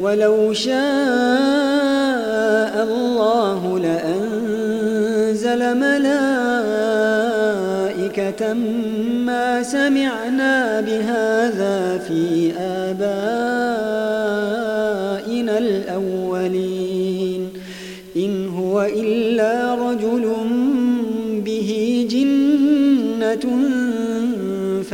ولو شاء الله لأنزل ملائكة ما سمعنا بهذا في آبائنا الأولين. هو إلا رجل به جنة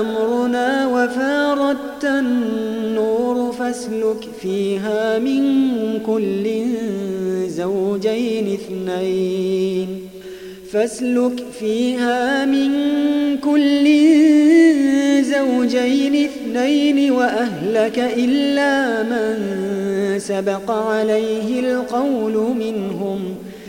أمرنا وفاردت النور فاسلك فيها من كل زوجين اثنين. فاسلك فيها من كل زوجين اثنين وأهلك إلا من سبق عليه القول منهم ۖ.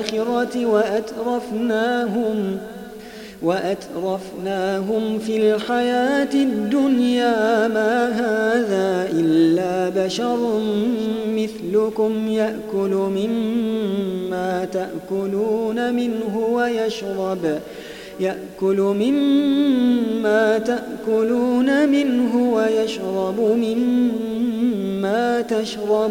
الآخرة وأترفناهم وأترفناهم في الحياة الدنيا. ما هذا إلا بشر مثلكم يأكل مما تأكلون منه ويشرب يأكل مما تأكلون منه ويشرب مما تشربون.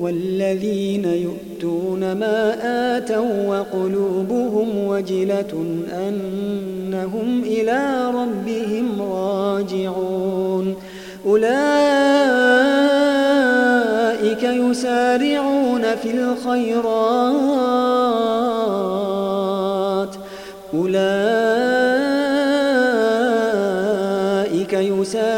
والذين يؤتون ما آتوا وقلوبهم وجلة أنهم إلى ربهم راجعون. أولئك يسارعون في الخيرات. أولئك يسارعون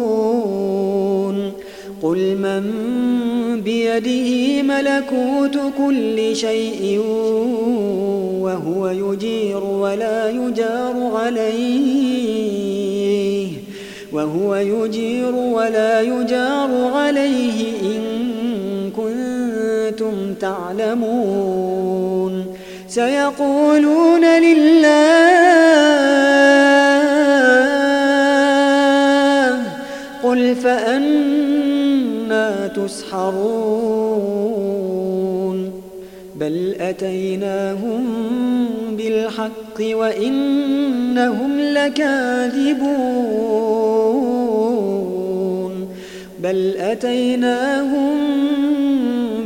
قل من بيده ملكوت كل شيء وهو يجير ولا يجار عليه وهو يجير ولا يجار عليه إن كنتم تعلمون. سيقولون لله قل فأنا تسحرون بل أتيناهم بالحق وإنهم لكاذبون بل أتيناهم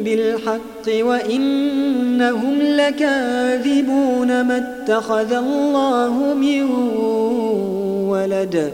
بالحق وإنهم لكاذبون ما اتخذ الله من ولد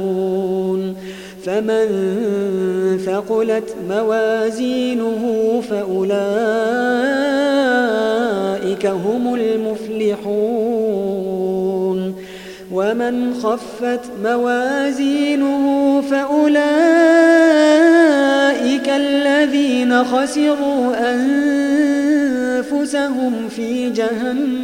فمن ثقلت موازينه فأولئك هم المفلحون. ومن خفت موازينه فأولئك الذين خسروا أنفسهم في جهنم.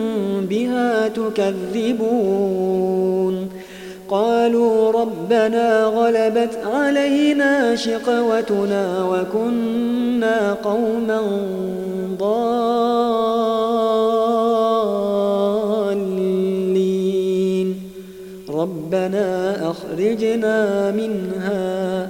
بها تكذبون قالوا ربنا غلبت علينا شقوتنا وكنا قوما ضالين. ربنا أخرجنا منها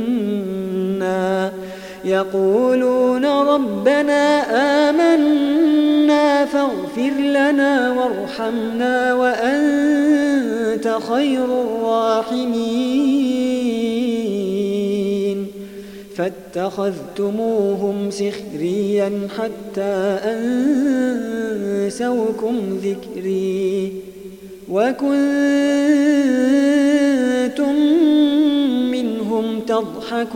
يقولون ربنا آمنا فاغفر لنا وارحمنا وأنت خير الراحمين. فاتخذتموهم سخريا حتى أنسوكم ذكري. وكنتم منهم تضحكون.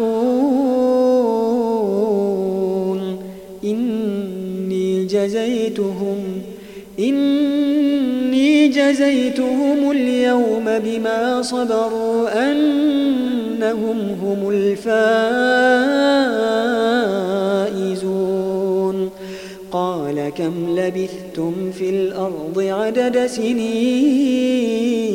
إني جزيتهم إني جزيتهم اليوم بما صبروا أنهم هم الفائزون. قال كم لبثتم في الأرض عدد سنين؟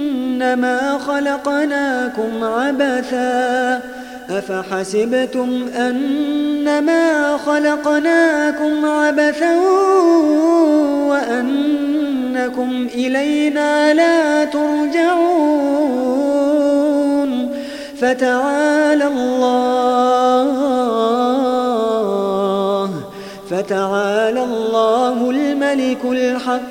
أنما خلقناكم عبثا أفحسبتم أنما خلقناكم عبثا وأنكم إلينا لا ترجعون فتعالى الله فتعالى الله الملك الحق